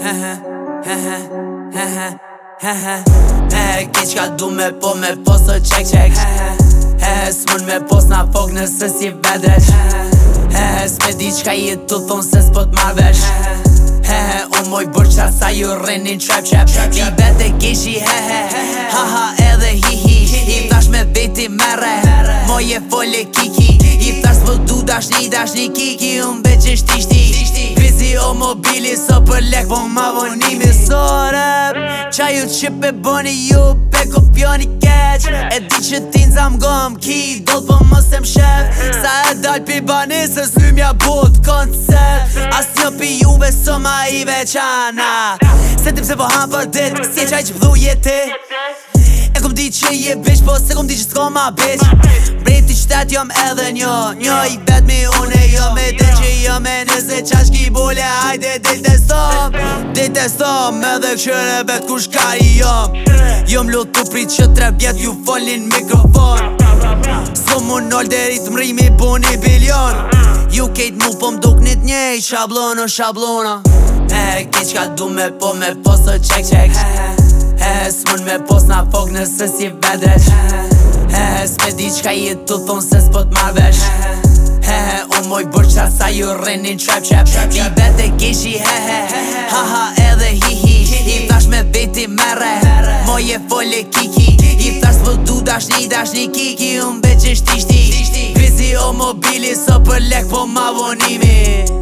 He he, he he, he he, he he He he, ke qka du me po me po se qek qek He he, he he, se mund me po se na fok nëse si vedesh He he, he he, se me di qka i e tu thonë se se pot marvesh He he, he unë moj bërë qa sa ju rrenin trap qep Li bete gishi, he he he, ha ha edhe hi hi I ptash me veti mere, moje foli kiki I ptash me du dash një dash një kiki, unë beqin shti shti si o mobili Sa so për lek po ma vonimi Sore Qa ju qip e boni ju Pe ko pjoni keq E di që ti nza m'gom Ki do po më se m'shef Sa e dal pi bani Se s'y mja bot koncert As një pi juve Së so ma i veçana Se tim se po ham për dit Si qaj që pëdhu jeti E kom di që je bish Po se kom di që s'ko ma bish Brejt i jom edhe njo Njo i vetmi une jo me dhe që jo me nëse qa shki e dit e sëm Dit e sëm dhe këshën e vetë kush ka i jam Jom lutu prit që tre vjetë ju folin mikrofon Së mu nol dhe mrimi bu një bilion Ju kejt mu po mduk një të njej Shablonë o shablona E kejtë qka du me po me posë të qek qek E së mund me posë na fok nësës i vedresh E së me di qka i të thonë se s'pot marvesh hehe O moj bërë qa sa ju rrenin trap qap Ti bet e gishi hehe Ha ha edhe hi hi I tash me veti mere Moj e fol kiki I tash së du dash një dash një kiki Unë beqin shtishti Pisi o mobili së so për lek po ma vonimi